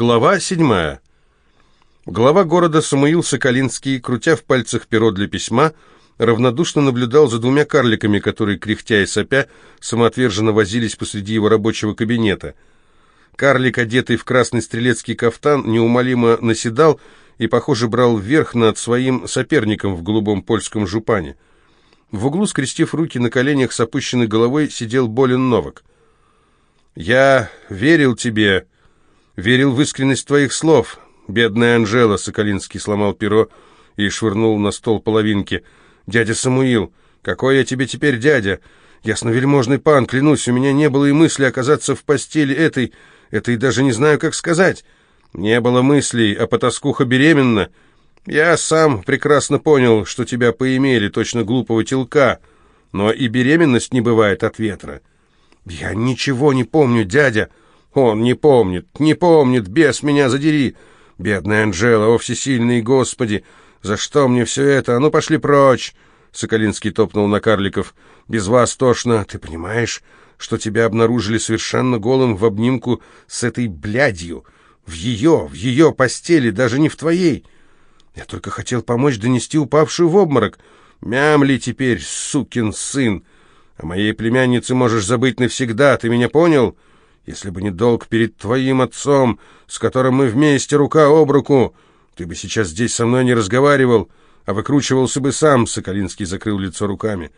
Глава 7. Глава города Самуил Соколинский, крутя в пальцах перо для письма, равнодушно наблюдал за двумя карликами, которые, кряхтя и сопя, самоотверженно возились посреди его рабочего кабинета. Карлик, одетый в красный стрелецкий кафтан, неумолимо наседал и, похоже, брал верх над своим соперником в голубом польском жупане. В углу, скрестив руки на коленях с опущенной головой, сидел болен Новак. «Я верил тебе», верил в искренность твоих слов. Бедная Анжела, Соколинский сломал перо и швырнул на стол половинки. Дядя Самуил, какой я тебе теперь дядя? Ясновельможный пан, клянусь, у меня не было и мысли оказаться в постели этой, этой даже не знаю, как сказать. Не было мыслей, а потаскуха беременна. Я сам прекрасно понял, что тебя поимели, точно глупого телка, но и беременность не бывает от ветра. Я ничего не помню, дядя, — он не помнит, не помнит, без меня задери. Бедная Анжела, о всесильный Господи, за что мне все это? А ну пошли прочь. Соколинский топнул на карликов. Без вас тошно, ты понимаешь, что тебя обнаружили совершенно голым в обнимку с этой блядью. В ее, в ее постели, даже не в твоей. Я только хотел помочь донести упавшую в обморок. Мямли теперь, сукин сын. О моей племяннице можешь забыть навсегда, ты меня понял?» Если бы не долг перед твоим отцом, с которым мы вместе рука об руку, ты бы сейчас здесь со мной не разговаривал, а выкручивался бы сам, — Соколинский закрыл лицо руками.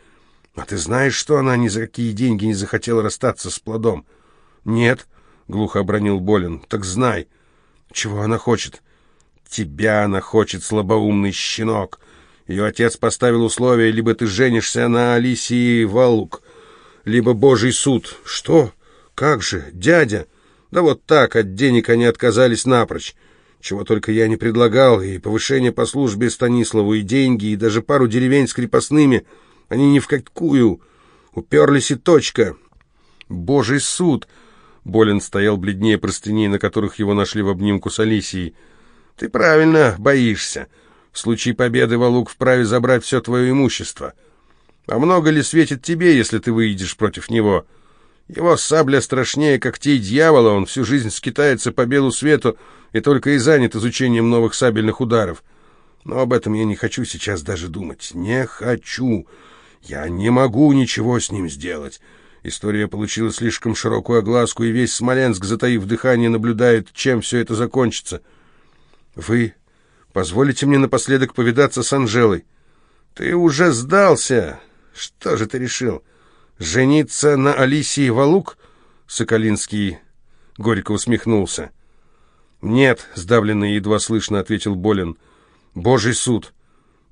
А ты знаешь, что она ни за какие деньги не захотела расстаться с плодом? Нет, — глухо обронил Болин, — так знай. Чего она хочет? Тебя она хочет, слабоумный щенок. Ее отец поставил условие, либо ты женишься на Алисии Валук, либо Божий суд. Что? — «Как же, дядя!» «Да вот так, от денег они отказались напрочь. Чего только я не предлагал, и повышение по службе Станиславу, и деньги, и даже пару деревень с крепостными. Они ни в какую. Уперлись и точка. Божий суд!» Болин стоял бледнее простыней, на которых его нашли в обнимку с Алисией. «Ты правильно боишься. В случае победы Валук вправе забрать все твое имущество. А много ли светит тебе, если ты выйдешь против него?» Его сабля страшнее когтей дьявола, он всю жизнь скитается по белу свету и только и занят изучением новых сабельных ударов. Но об этом я не хочу сейчас даже думать. Не хочу. Я не могу ничего с ним сделать. История получила слишком широкую огласку, и весь Смоленск, затаив дыхание, наблюдает, чем все это закончится. Вы позволите мне напоследок повидаться с Анжелой? Ты уже сдался. Что же ты решил? — «Жениться на Алисии Валук?» Соколинский горько усмехнулся. «Нет», — сдавленно едва слышно ответил Болин. «Божий суд».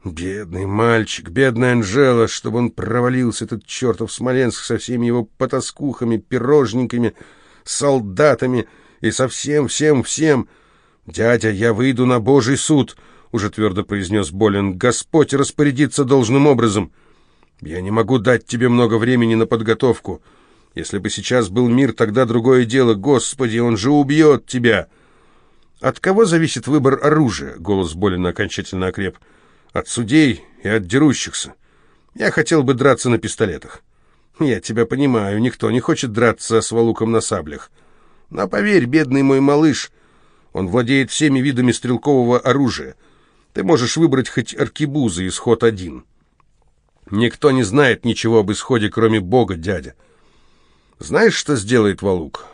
«Бедный мальчик, бедная Анжела, чтобы он провалился, этот чертов Смоленск, со всеми его потаскухами, пирожниками, солдатами и со всем-всем-всем. Дядя, я выйду на Божий суд», — уже твердо произнес Болин. «Господь распорядится должным образом». Я не могу дать тебе много времени на подготовку. Если бы сейчас был мир, тогда другое дело. Господи, он же убьет тебя!» «От кого зависит выбор оружия?» — голос Болина окончательно окреп. «От судей и от дерущихся. Я хотел бы драться на пистолетах». «Я тебя понимаю, никто не хочет драться с валуком на саблях. Но поверь, бедный мой малыш, он владеет всеми видами стрелкового оружия. Ты можешь выбрать хоть аркебузы, исход один». Никто не знает ничего об исходе, кроме Бога, дядя. Знаешь, что сделает Валук?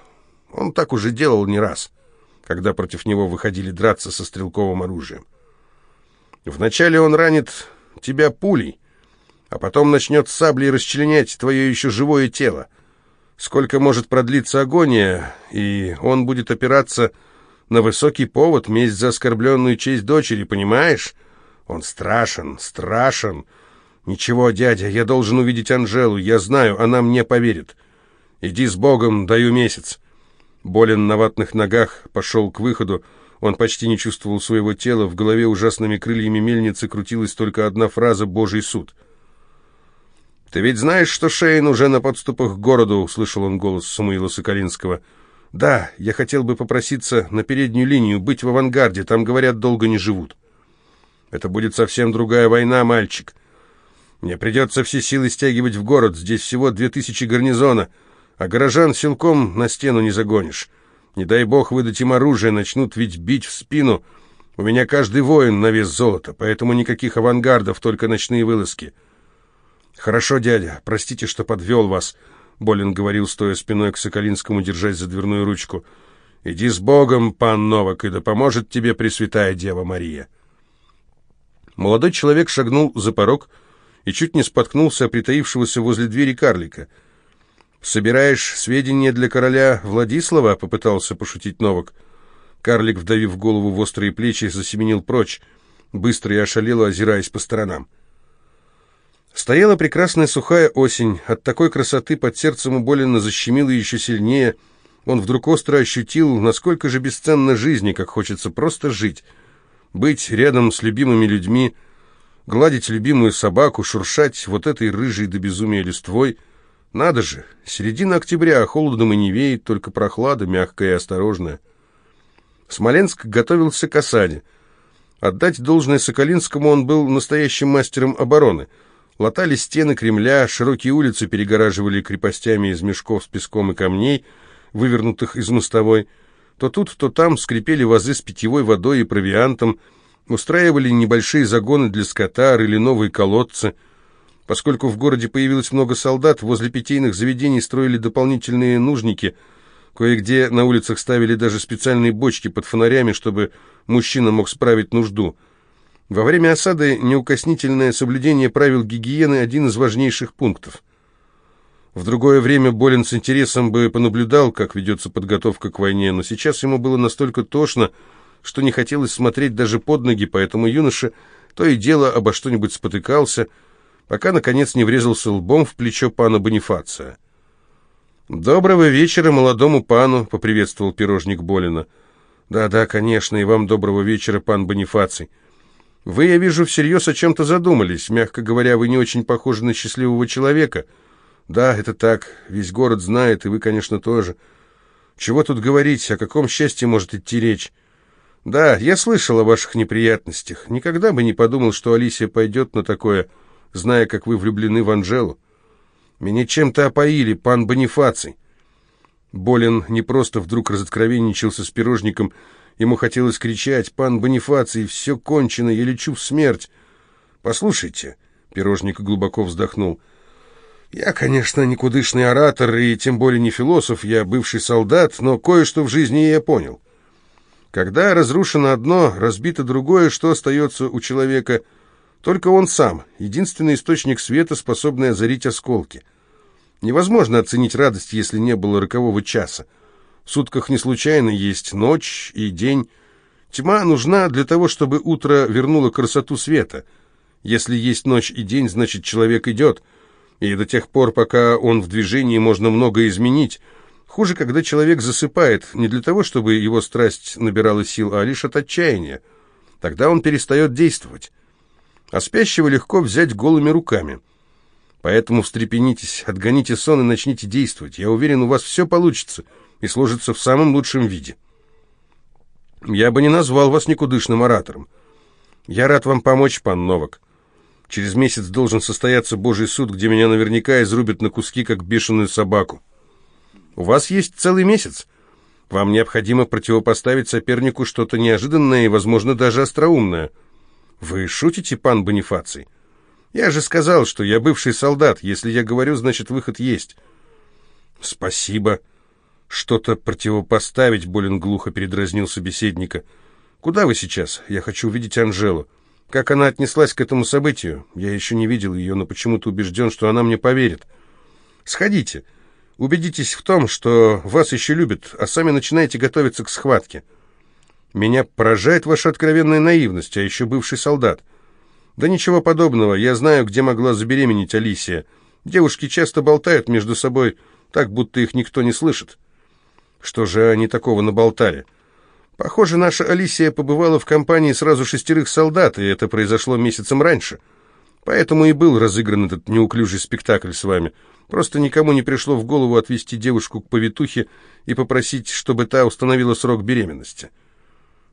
Он так уже делал не раз, когда против него выходили драться со стрелковым оружием. Вначале он ранит тебя пулей, а потом начнет саблей расчленять твое еще живое тело. Сколько может продлиться агония, и он будет опираться на высокий повод, месть за оскорбленную честь дочери, понимаешь? Он страшен, страшен, страшен. «Ничего, дядя, я должен увидеть Анжелу. Я знаю, она мне поверит. Иди с Богом, даю месяц». Болен на ватных ногах пошел к выходу. Он почти не чувствовал своего тела. В голове ужасными крыльями мельницы крутилась только одна фраза «Божий суд». «Ты ведь знаешь, что Шейн уже на подступах к городу?» — услышал он голос Самуила Соколинского. «Да, я хотел бы попроситься на переднюю линию, быть в авангарде. Там, говорят, долго не живут». «Это будет совсем другая война, мальчик». Мне придется все силы стягивать в город, здесь всего две тысячи гарнизона, а горожан силком на стену не загонишь. Не дай бог выдать им оружие, начнут ведь бить в спину. У меня каждый воин на вес золота, поэтому никаких авангардов, только ночные вылазки. Хорошо, дядя, простите, что подвел вас, — Болин говорил, стоя спиной к Соколинскому, держась за дверную ручку. Иди с Богом, пан Новак, и да поможет тебе Пресвятая Дева Мария. Молодой человек шагнул за порог, — и чуть не споткнулся притаившегося возле двери карлика. «Собираешь сведения для короля Владислава?» — попытался пошутить Новак. Карлик, вдавив голову в острые плечи, засеменил прочь, быстро и ошалело озираясь по сторонам. Стояла прекрасная сухая осень. От такой красоты под сердцем у Болина защемило еще сильнее. Он вдруг остро ощутил, насколько же бесценна жизнь как хочется просто жить. Быть рядом с любимыми людьми — гладить любимую собаку, шуршать вот этой рыжей до безумия листвой. Надо же, середина октября, а холодом и не веет, только прохлада, мягкая и осторожная. Смоленск готовился к осаде. Отдать должное Соколинскому он был настоящим мастером обороны. Латали стены Кремля, широкие улицы перегораживали крепостями из мешков с песком и камней, вывернутых из мостовой. То тут, то там скрипели вазы с питьевой водой и провиантом, устраивали небольшие загоны для скота, рыли новые колодцы. Поскольку в городе появилось много солдат, возле питейных заведений строили дополнительные нужники. Кое-где на улицах ставили даже специальные бочки под фонарями, чтобы мужчина мог справить нужду. Во время осады неукоснительное соблюдение правил гигиены – один из важнейших пунктов. В другое время Болин с интересом бы понаблюдал, как ведется подготовка к войне, но сейчас ему было настолько тошно, что не хотелось смотреть даже под ноги, поэтому юноша то и дело обо что-нибудь спотыкался, пока, наконец, не врезался лбом в плечо пана Бонифация. «Доброго вечера молодому пану», — поприветствовал пирожник Болина. «Да-да, конечно, и вам доброго вечера, пан Бонифаций. Вы, я вижу, всерьез о чем-то задумались. Мягко говоря, вы не очень похожи на счастливого человека. Да, это так, весь город знает, и вы, конечно, тоже. Чего тут говорить, о каком счастье может идти речь? «Да, я слышал о ваших неприятностях. Никогда бы не подумал, что Алисия пойдет на такое, зная, как вы влюблены в Анжелу. Меня чем-то опоили, пан Бонифаций». Болин не просто вдруг разоткровенничался с пирожником. Ему хотелось кричать «Пан Бонифаций, все кончено, я лечу в смерть!» «Послушайте», — пирожник глубоко вздохнул, — «я, конечно, никудышный оратор и тем более не философ, я бывший солдат, но кое-что в жизни я понял. Когда разрушено одно, разбито другое, что остается у человека? Только он сам, единственный источник света, способный озарить осколки. Невозможно оценить радость, если не было рокового часа. В сутках не случайно есть ночь и день. Тьма нужна для того, чтобы утро вернуло красоту света. Если есть ночь и день, значит человек идет. И до тех пор, пока он в движении, можно многое изменить – Хуже, когда человек засыпает не для того, чтобы его страсть набирала сил, а лишь от отчаяния. Тогда он перестает действовать. А спящего легко взять голыми руками. Поэтому встрепенитесь, отгоните сон и начните действовать. Я уверен, у вас все получится и сложится в самом лучшем виде. Я бы не назвал вас никудышным оратором. Я рад вам помочь, пан Новак. Через месяц должен состояться Божий суд, где меня наверняка изрубят на куски, как бешеную собаку. У вас есть целый месяц. Вам необходимо противопоставить сопернику что-то неожиданное и, возможно, даже остроумное. Вы шутите, пан Бонифаций? Я же сказал, что я бывший солдат. Если я говорю, значит, выход есть. Спасибо. Что-то противопоставить, Болин глухо передразнил собеседника. Куда вы сейчас? Я хочу увидеть Анжелу. Как она отнеслась к этому событию? Я еще не видел ее, но почему-то убежден, что она мне поверит. Сходите. Убедитесь в том, что вас еще любят, а сами начинаете готовиться к схватке. Меня поражает ваша откровенная наивность, а еще бывший солдат. Да ничего подобного, я знаю, где могла забеременеть Алисия. Девушки часто болтают между собой, так будто их никто не слышит. Что же они такого наболтали? Похоже, наша Алисия побывала в компании сразу шестерых солдат, и это произошло месяцем раньше. Поэтому и был разыгран этот неуклюжий спектакль с вами. Просто никому не пришло в голову отвести девушку к повитухе и попросить, чтобы та установила срок беременности.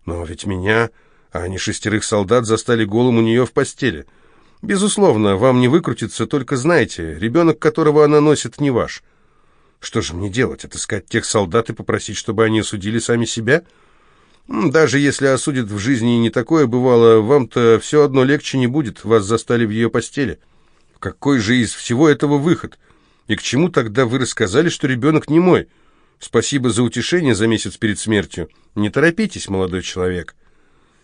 Но ведь меня, а не шестерых солдат, застали голым у нее в постели. Безусловно, вам не выкрутиться, только знайте, ребенок, которого она носит, не ваш. Что же мне делать, отыскать тех солдат и попросить, чтобы они осудили сами себя?» Даже если осудят в жизни не такое бывало, вам-то все одно легче не будет, вас застали в ее постели. Какой же из всего этого выход? И к чему тогда вы рассказали, что ребенок не мой? Спасибо за утешение за месяц перед смертью. Не торопитесь, молодой человек.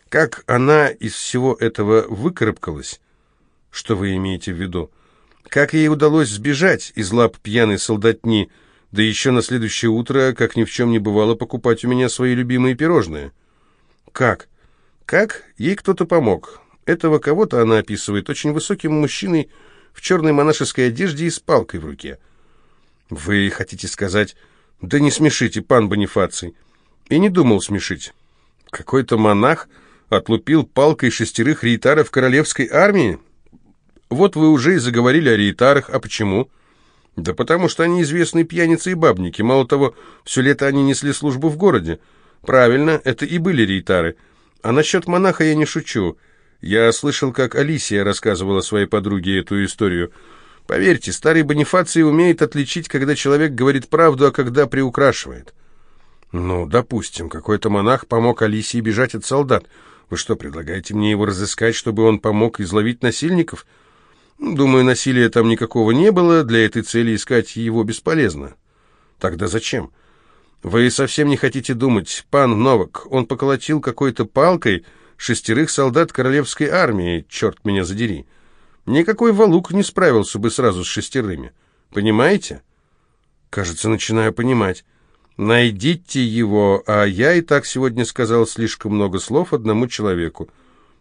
Как она из всего этого выкарабкалась? Что вы имеете в виду? Как ей удалось сбежать из лап пьяной солдатни, — да еще на следующее утро, как ни в чем не бывало, покупать у меня свои любимые пирожные. Как? Как? Ей кто-то помог. Этого кого-то она описывает очень высоким мужчиной в черной монашеской одежде и с палкой в руке. Вы хотите сказать... Да не смешите, пан Бонифаций. И не думал смешить. Какой-то монах отлупил палкой шестерых рейтаров королевской армии? Вот вы уже и заговорили о рейтарах, а почему? Да потому что они известные пьяницы и бабники. Мало того, все лето они несли службу в городе. Правильно, это и были рейтары. А насчет монаха я не шучу. Я слышал, как Алисия рассказывала своей подруге эту историю. Поверьте, старый Бонифаций умеет отличить, когда человек говорит правду, а когда приукрашивает. Ну, допустим, какой-то монах помог Алисии бежать от солдат. Вы что, предлагаете мне его разыскать, чтобы он помог изловить насильников?» Думаю, насилия там никакого не было, для этой цели искать его бесполезно. Тогда зачем? Вы совсем не хотите думать. Пан Новак, он поколотил какой-то палкой шестерых солдат королевской армии, черт меня задери. Никакой валук не справился бы сразу с шестерыми. Понимаете? Кажется, начинаю понимать. Найдите его, а я и так сегодня сказал слишком много слов одному человеку.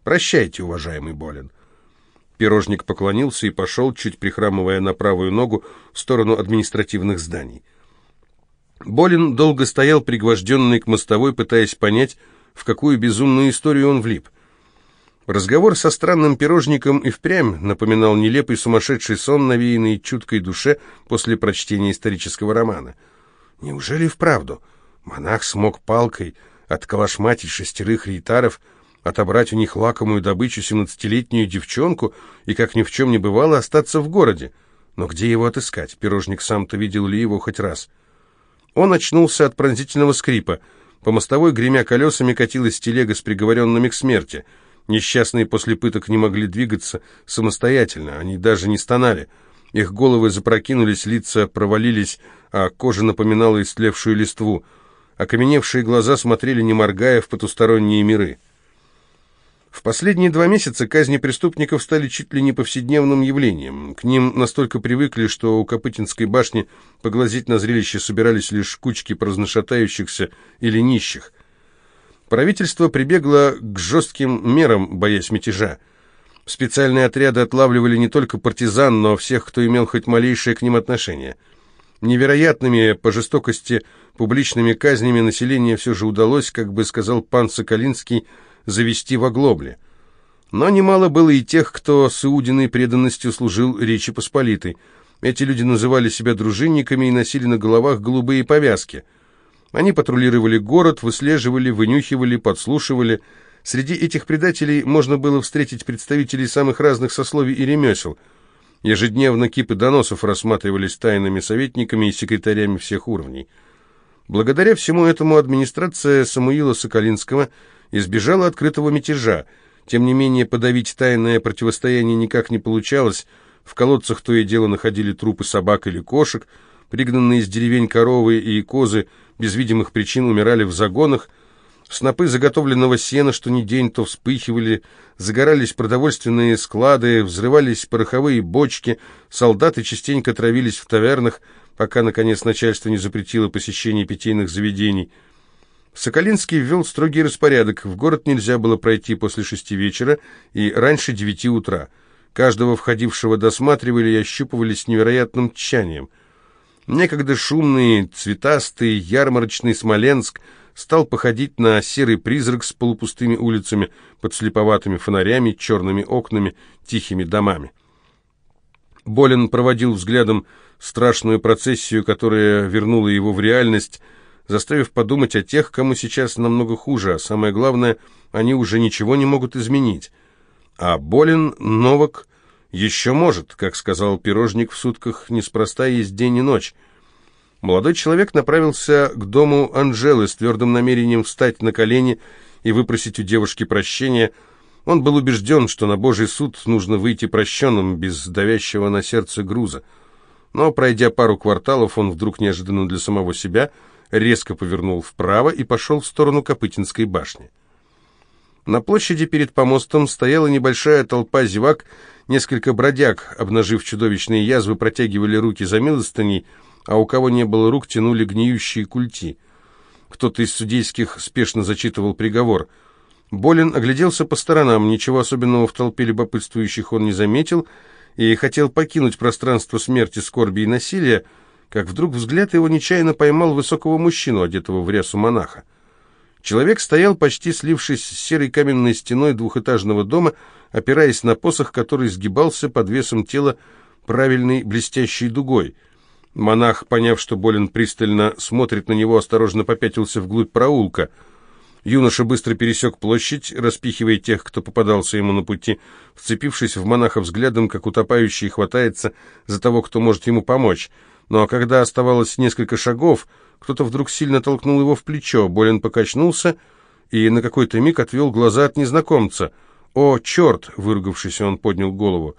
Прощайте, уважаемый Болин. Пирожник поклонился и пошел, чуть прихрамывая на правую ногу, в сторону административных зданий. Болин долго стоял, пригвожденный к мостовой, пытаясь понять, в какую безумную историю он влип. Разговор со странным пирожником и впрямь напоминал нелепый сумасшедший сон, навеянный чуткой душе после прочтения исторического романа. Неужели вправду монах смог палкой отколошматить шестерых рейтаров, отобрать у них лакомую добычу семнадцатилетнюю девчонку и, как ни в чем не бывало, остаться в городе. Но где его отыскать? Пирожник сам-то видел ли его хоть раз? Он очнулся от пронзительного скрипа. По мостовой, гремя колесами, катилась телега с приговоренными к смерти. Несчастные после пыток не могли двигаться самостоятельно, они даже не стонали. Их головы запрокинулись, лица провалились, а кожа напоминала истлевшую листву. Окаменевшие глаза смотрели, не моргая, в потусторонние миры. В последние два месяца казни преступников стали чуть ли не повседневным явлением. К ним настолько привыкли, что у Копытинской башни поглазеть на зрелище собирались лишь кучки прознашатающихся или нищих. Правительство прибегло к жестким мерам, боясь мятежа. Специальные отряды отлавливали не только партизан, но всех, кто имел хоть малейшее к ним отношение. Невероятными по жестокости публичными казнями население все же удалось, как бы сказал пан Соколинский, завести в оглобле. Но немало было и тех, кто с Иудиной преданностью служил Речи Посполитой. Эти люди называли себя дружинниками и носили на головах голубые повязки. Они патрулировали город, выслеживали, вынюхивали, подслушивали. Среди этих предателей можно было встретить представителей самых разных сословий и ремесел. Ежедневно кипы доносов рассматривались тайными советниками и секретарями всех уровней. Благодаря всему этому администрация Самуила Соколинского – избежала открытого мятежа. Тем не менее, подавить тайное противостояние никак не получалось. В колодцах то и дело находили трупы собак или кошек, пригнанные из деревень коровы и козы без видимых причин умирали в загонах, Снопы заготовленного сена, что ни день, то вспыхивали, загорались продовольственные склады, взрывались пороховые бочки, солдаты частенько травились в тавернах, пока, наконец, начальство не запретило посещение питейных заведений – Соколинский ввел строгий распорядок. В город нельзя было пройти после шести вечера и раньше девяти утра. Каждого входившего досматривали и ощупывали с невероятным тщанием. Некогда шумный, цветастый, ярмарочный Смоленск стал походить на серый призрак с полупустыми улицами, под слеповатыми фонарями, черными окнами, тихими домами. Болин проводил взглядом страшную процессию, которая вернула его в реальность – заставив подумать о тех, кому сейчас намного хуже, а самое главное, они уже ничего не могут изменить. А болен Новак еще может, как сказал пирожник в сутках, неспроста есть день и ночь. Молодой человек направился к дому Анжелы с твердым намерением встать на колени и выпросить у девушки прощения. Он был убежден, что на Божий суд нужно выйти прощенным, без давящего на сердце груза. Но, пройдя пару кварталов, он вдруг неожиданно для самого себя – резко повернул вправо и пошел в сторону Копытинской башни. На площади перед помостом стояла небольшая толпа зевак, несколько бродяг, обнажив чудовищные язвы, протягивали руки за милостыней, а у кого не было рук, тянули гниющие культи. Кто-то из судейских спешно зачитывал приговор. Болин огляделся по сторонам, ничего особенного в толпе любопытствующих он не заметил, и хотел покинуть пространство смерти, скорби и насилия, как вдруг взгляд его нечаянно поймал высокого мужчину, одетого в рясу монаха. Человек стоял, почти слившись с серой каменной стеной двухэтажного дома, опираясь на посох, который сгибался под весом тела правильной блестящей дугой. Монах, поняв, что болен пристально, смотрит на него, осторожно попятился вглубь проулка. Юноша быстро пересек площадь, распихивая тех, кто попадался ему на пути, вцепившись в монаха взглядом, как утопающий хватается за того, кто может ему помочь но когда оставалось несколько шагов, кто-то вдруг сильно толкнул его в плечо. Болин покачнулся и на какой-то миг отвел глаза от незнакомца. «О, черт!» — выругавшись, он поднял голову.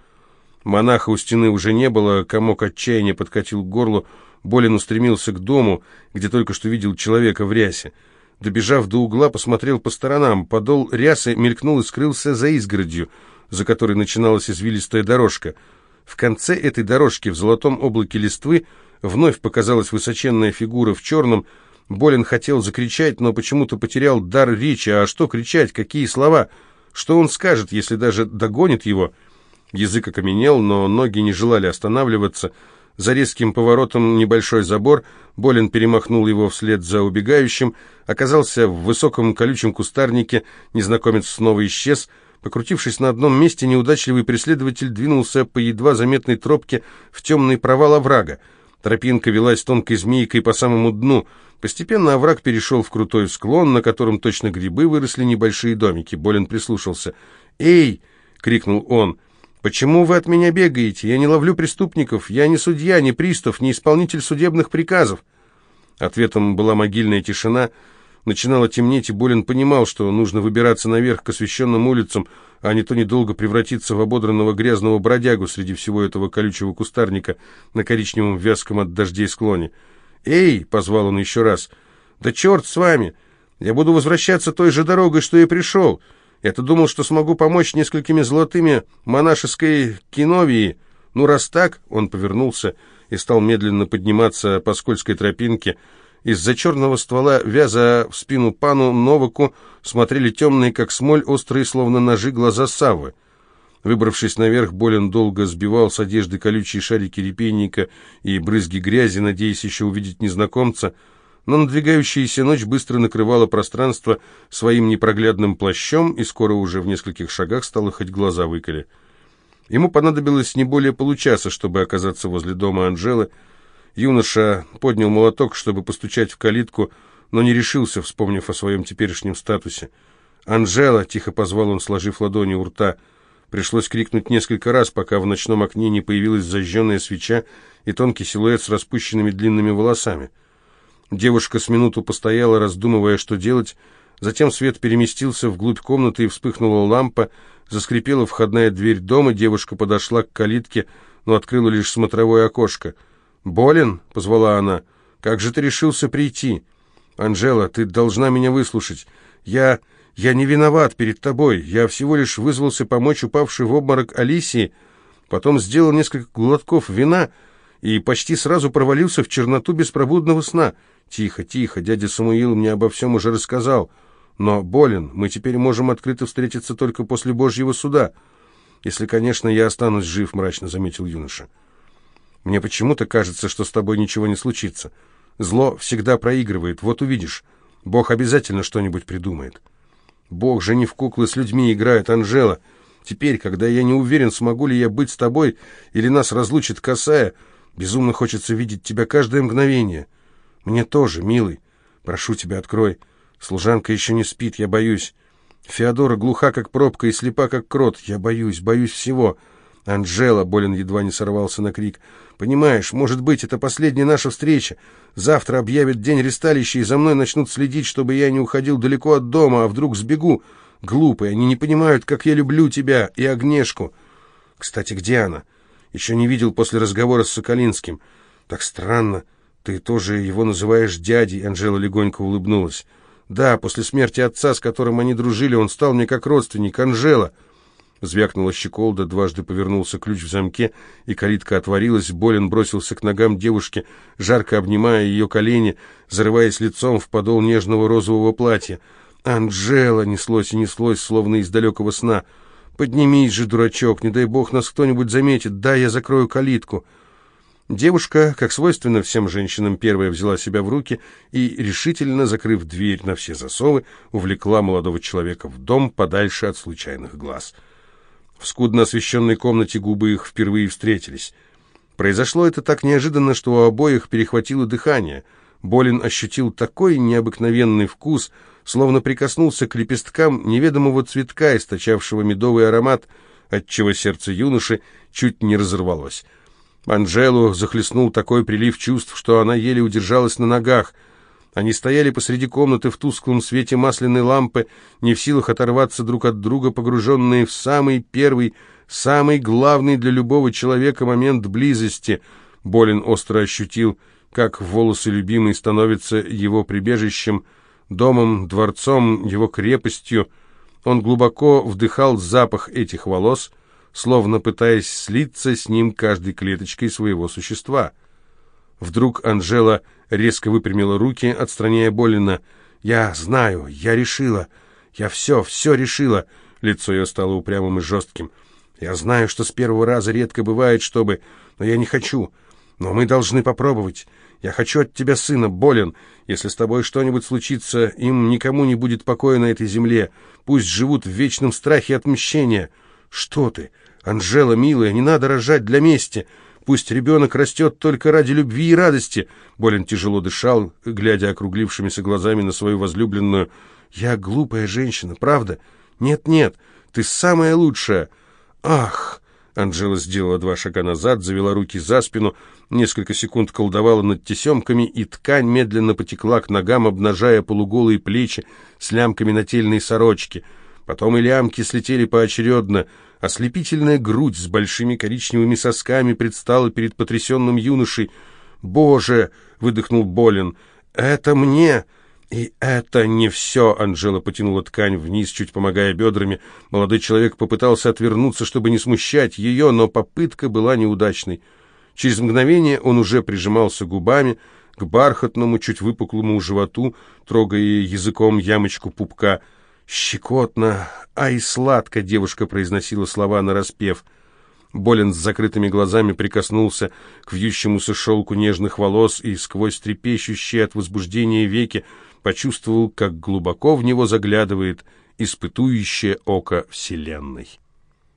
Монаха у стены уже не было, комок отчаяния подкатил к горлу. Болин устремился к дому, где только что видел человека в рясе. Добежав до угла, посмотрел по сторонам. Подол рясы мелькнул и скрылся за изгородью, за которой начиналась извилистая дорожка — в конце этой дорожки в золотом облаке листвы вновь показалась высоченная фигура в черном. Болин хотел закричать, но почему-то потерял дар речи. А что кричать? Какие слова? Что он скажет, если даже догонит его? Язык окаменел, но ноги не желали останавливаться. За резким поворотом небольшой забор, Болин перемахнул его вслед за убегающим, оказался в высоком колючем кустарнике, незнакомец снова исчез — Покрутившись на одном месте, неудачливый преследователь двинулся по едва заметной тропке в темный провал оврага. Тропинка велась тонкой змейкой по самому дну. Постепенно овраг перешел в крутой склон, на котором точно грибы выросли небольшие домики. Болен прислушался. «Эй!» — крикнул он. «Почему вы от меня бегаете? Я не ловлю преступников. Я не судья, не пристав, не исполнитель судебных приказов». Ответом была могильная тишина — Начинало темнеть, и Болин понимал, что нужно выбираться наверх к освещенным улицам, а не то недолго превратиться в ободранного грязного бродягу среди всего этого колючего кустарника на коричневом вязком от дождей склоне. «Эй!» — позвал он еще раз. «Да черт с вами! Я буду возвращаться той же дорогой, что и пришел. Я-то думал, что смогу помочь несколькими золотыми монашеской киновии. Ну, раз так...» — он повернулся и стал медленно подниматься по скользкой тропинке — из-за черного ствола вяза в спину пану Новаку смотрели темные, как смоль, острые, словно ножи, глаза Савы. Выбравшись наверх, Болин долго сбивал с одежды колючие шарики репейника и брызги грязи, надеясь еще увидеть незнакомца, но надвигающаяся ночь быстро накрывала пространство своим непроглядным плащом, и скоро уже в нескольких шагах стало хоть глаза выколи. Ему понадобилось не более получаса, чтобы оказаться возле дома Анжелы, Юноша поднял молоток, чтобы постучать в калитку, но не решился, вспомнив о своем теперешнем статусе. «Анжела!» — тихо позвал он, сложив ладони у рта. Пришлось крикнуть несколько раз, пока в ночном окне не появилась зажженная свеча и тонкий силуэт с распущенными длинными волосами. Девушка с минуту постояла, раздумывая, что делать. Затем свет переместился вглубь комнаты и вспыхнула лампа. Заскрипела входная дверь дома, девушка подошла к калитке, но открыла лишь смотровое окошко — «Болен?» — позвала она. «Как же ты решился прийти?» «Анжела, ты должна меня выслушать. Я... я не виноват перед тобой. Я всего лишь вызвался помочь упавшей в обморок Алисии, потом сделал несколько глотков вина и почти сразу провалился в черноту беспробудного сна. Тихо, тихо, дядя Самуил мне обо всем уже рассказал. Но, болен, мы теперь можем открыто встретиться только после Божьего суда. Если, конечно, я останусь жив», — мрачно заметил юноша. Мне почему-то кажется, что с тобой ничего не случится. Зло всегда проигрывает, вот увидишь. Бог обязательно что-нибудь придумает. Бог же не в куклы с людьми играет, Анжела. Теперь, когда я не уверен, смогу ли я быть с тобой, или нас разлучит косая, безумно хочется видеть тебя каждое мгновение. Мне тоже, милый. Прошу тебя, открой. Служанка еще не спит, я боюсь. Феодора глуха, как пробка, и слепа, как крот. Я боюсь, боюсь всего. «Анжела!» — болен едва не сорвался на крик. «Понимаешь, может быть, это последняя наша встреча. Завтра объявят день ресталища, и за мной начнут следить, чтобы я не уходил далеко от дома, а вдруг сбегу. Глупые, они не понимают, как я люблю тебя и Огнешку. Кстати, где она? Еще не видел после разговора с Соколинским. Так странно. Ты тоже его называешь дядей?» Анжела легонько улыбнулась. «Да, после смерти отца, с которым они дружили, он стал мне как родственник, Анжела». Звякнула щеколда, дважды повернулся ключ в замке, и калитка отворилась. Болин бросился к ногам девушки, жарко обнимая ее колени, зарываясь лицом в подол нежного розового платья. «Анжела!» — неслось и неслось, словно из далекого сна. «Поднимись же, дурачок! Не дай бог нас кто-нибудь заметит! Да, я закрою калитку!» Девушка, как свойственно всем женщинам, первая взяла себя в руки и, решительно закрыв дверь на все засовы, увлекла молодого человека в дом подальше от случайных глаз — в скудно освещенной комнате губы их впервые встретились. Произошло это так неожиданно, что у обоих перехватило дыхание. Болин ощутил такой необыкновенный вкус, словно прикоснулся к лепесткам неведомого цветка, источавшего медовый аромат, отчего сердце юноши чуть не разорвалось. Анжелу захлестнул такой прилив чувств, что она еле удержалась на ногах — они стояли посреди комнаты в тусклом свете масляной лампы, не в силах оторваться друг от друга, погруженные в самый первый, самый главный для любого человека момент близости. Болин остро ощутил, как волосы любимой становятся его прибежищем, домом, дворцом, его крепостью. Он глубоко вдыхал запах этих волос, словно пытаясь слиться с ним каждой клеточкой своего существа. Вдруг Анжела резко выпрямила руки, отстраняя Болина. «Я знаю, я решила. Я все, все решила». Лицо ее стало упрямым и жестким. «Я знаю, что с первого раза редко бывает, чтобы... Но я не хочу. Но мы должны попробовать. Я хочу от тебя сына, Болин. Если с тобой что-нибудь случится, им никому не будет покоя на этой земле. Пусть живут в вечном страхе отмщения. Что ты? Анжела, милая, не надо рожать для мести. Пусть ребенок растет только ради любви и радости. Болен тяжело дышал, глядя округлившимися глазами на свою возлюбленную. Я глупая женщина, правда? Нет-нет, ты самая лучшая. Ах! Анжела сделала два шага назад, завела руки за спину, несколько секунд колдовала над тесемками, и ткань медленно потекла к ногам, обнажая полуголые плечи с лямками нательной сорочки. Потом и лямки слетели поочередно — Ослепительная грудь с большими коричневыми сосками предстала перед потрясенным юношей. «Боже!» — выдохнул Болин. «Это мне!» «И это не все!» — Анжела потянула ткань вниз, чуть помогая бедрами. Молодой человек попытался отвернуться, чтобы не смущать ее, но попытка была неудачной. Через мгновение он уже прижимался губами к бархатному, чуть выпуклому животу, трогая языком ямочку пупка — щекотно, а и сладко девушка произносила слова нараспев. Болен с закрытыми глазами прикоснулся к вьющемуся шелку нежных волос и сквозь трепещущие от возбуждения веки почувствовал, как глубоко в него заглядывает испытующее око Вселенной.